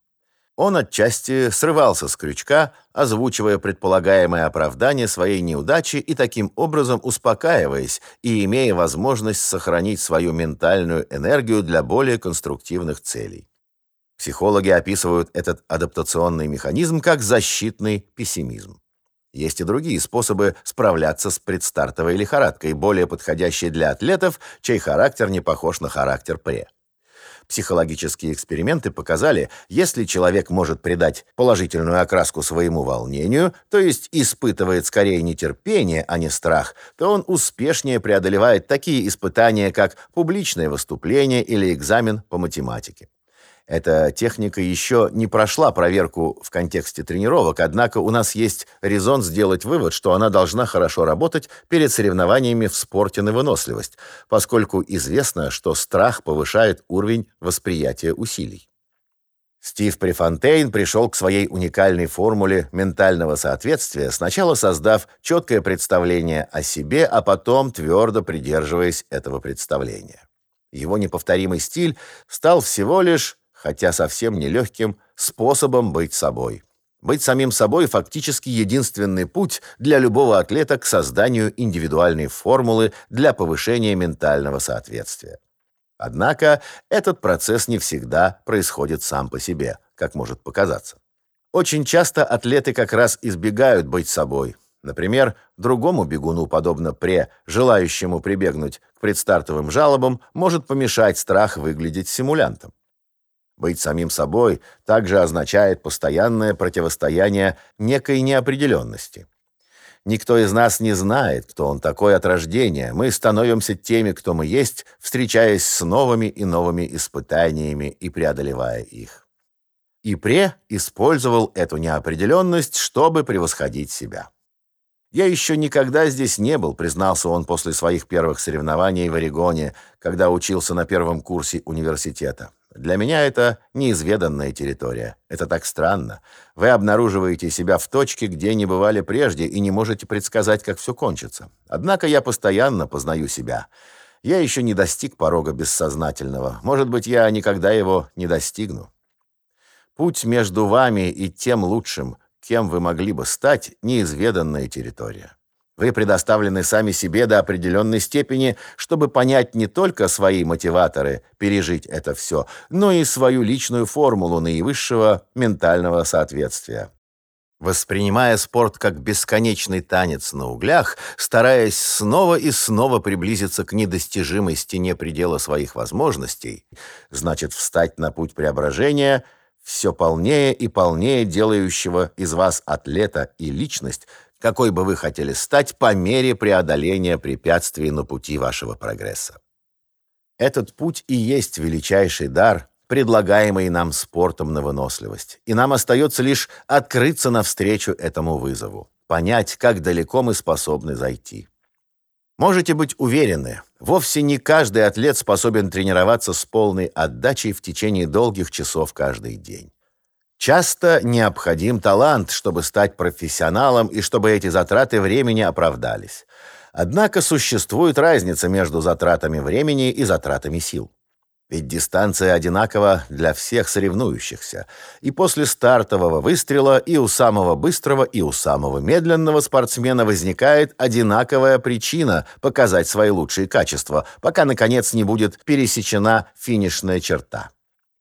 Он отчасти срывался с крючка, озвучивая предполагаемое оправдание своей неудачи и таким образом успокаиваясь и имея возможность сохранить свою ментальную энергию для более конструктивных целей. Психологи описывают этот адаптационный механизм как защитный пессимизм. Есть и другие способы справляться с предстартовой лихорадкой, более подходящие для атлетов, чей характер не похож на характер пре. Психологические эксперименты показали, если человек может придать положительную окраску своему волнению, то есть испытывает скорее нетерпение, а не страх, то он успешнее преодолевает такие испытания, как публичное выступление или экзамен по математике. Эта техника еще не прошла проверку в контексте тренировок, однако у нас есть резон сделать вывод, что она должна хорошо работать перед соревнованиями в спорте на выносливость, поскольку известно, что страх повышает уровень восприятия усилий. Стив Префонтейн пришел к своей уникальной формуле ментального соответствия, сначала создав четкое представление о себе, а потом твердо придерживаясь этого представления. Его неповторимый стиль стал всего лишь хотя совсем нелегким, способом быть собой. Быть самим собой фактически единственный путь для любого атлета к созданию индивидуальной формулы для повышения ментального соответствия. Однако этот процесс не всегда происходит сам по себе, как может показаться. Очень часто атлеты как раз избегают быть собой. Например, другому бегуну, подобно пре, желающему прибегнуть к предстартовым жалобам, может помешать страх выглядеть симулянтом. Быть самим собой также означает постоянное противостояние некой неопределенности. Никто из нас не знает, кто он такой от рождения. Мы становимся теми, кто мы есть, встречаясь с новыми и новыми испытаниями и преодолевая их. Ипре использовал эту неопределенность, чтобы превосходить себя. «Я еще никогда здесь не был», признался он после своих первых соревнований в Орегоне, когда учился на первом курсе университета. Для меня это неизведанная территория. Это так странно. Вы обнаруживаете себя в точке, где не бывали прежде, и не можете предсказать, как все кончится. Однако я постоянно познаю себя. Я еще не достиг порога бессознательного. Может быть, я никогда его не достигну. Путь между вами и тем лучшим, кем вы могли бы стать, неизведанная территория. Вы предоставлены сами себе до определенной степени, чтобы понять не только свои мотиваторы, пережить это все, но и свою личную формулу наивысшего ментального соответствия. Воспринимая спорт как бесконечный танец на углях, стараясь снова и снова приблизиться к недостижимой стене предела своих возможностей, значит встать на путь преображения – все полнее и полнее делающего из вас атлета и личность, какой бы вы хотели стать по мере преодоления препятствий на пути вашего прогресса. Этот путь и есть величайший дар, предлагаемый нам спортом на выносливость, и нам остается лишь открыться навстречу этому вызову, понять, как далеко мы способны зайти. Можете быть уверены, вовсе не каждый атлет способен тренироваться с полной отдачей в течение долгих часов каждый день. Часто необходим талант, чтобы стать профессионалом и чтобы эти затраты времени оправдались. Однако существует разница между затратами времени и затратами сил. Ведь дистанция одинакова для всех соревнующихся. И после стартового выстрела и у самого быстрого, и у самого медленного спортсмена возникает одинаковая причина показать свои лучшие качества, пока, наконец, не будет пересечена финишная черта.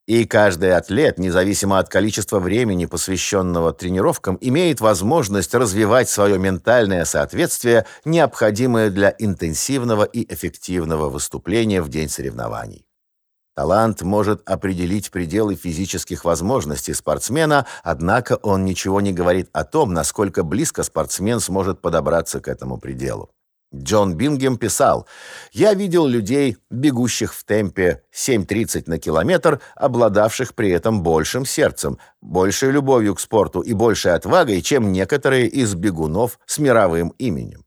И каждый атлет, независимо от количества времени, посвященного тренировкам, имеет возможность развивать свое ментальное соответствие, необходимое для интенсивного и эффективного выступления в день соревнований. Талант может определить пределы физических возможностей спортсмена, однако он ничего не говорит о том, насколько близко спортсмен сможет подобраться к этому пределу. Джон Бингем писал, «Я видел людей, бегущих в темпе 7.30 на километр, обладавших при этом большим сердцем, большей любовью к спорту и большей отвагой, чем некоторые из бегунов с мировым именем».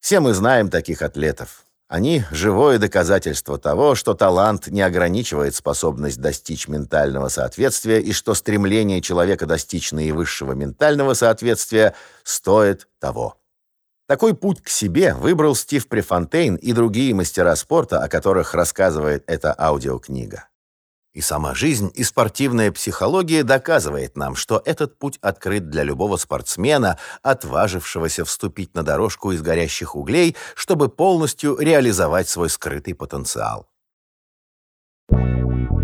Все мы знаем таких атлетов. Они – живое доказательство того, что талант не ограничивает способность достичь ментального соответствия и что стремление человека достичь наивысшего ментального соответствия стоит того. Такой путь к себе выбрал Стив Префонтейн и другие мастера спорта, о которых рассказывает эта аудиокнига. И сама жизнь, и спортивная психология доказывает нам, что этот путь открыт для любого спортсмена, отважившегося вступить на дорожку из горящих углей, чтобы полностью реализовать свой скрытый потенциал. Thank you.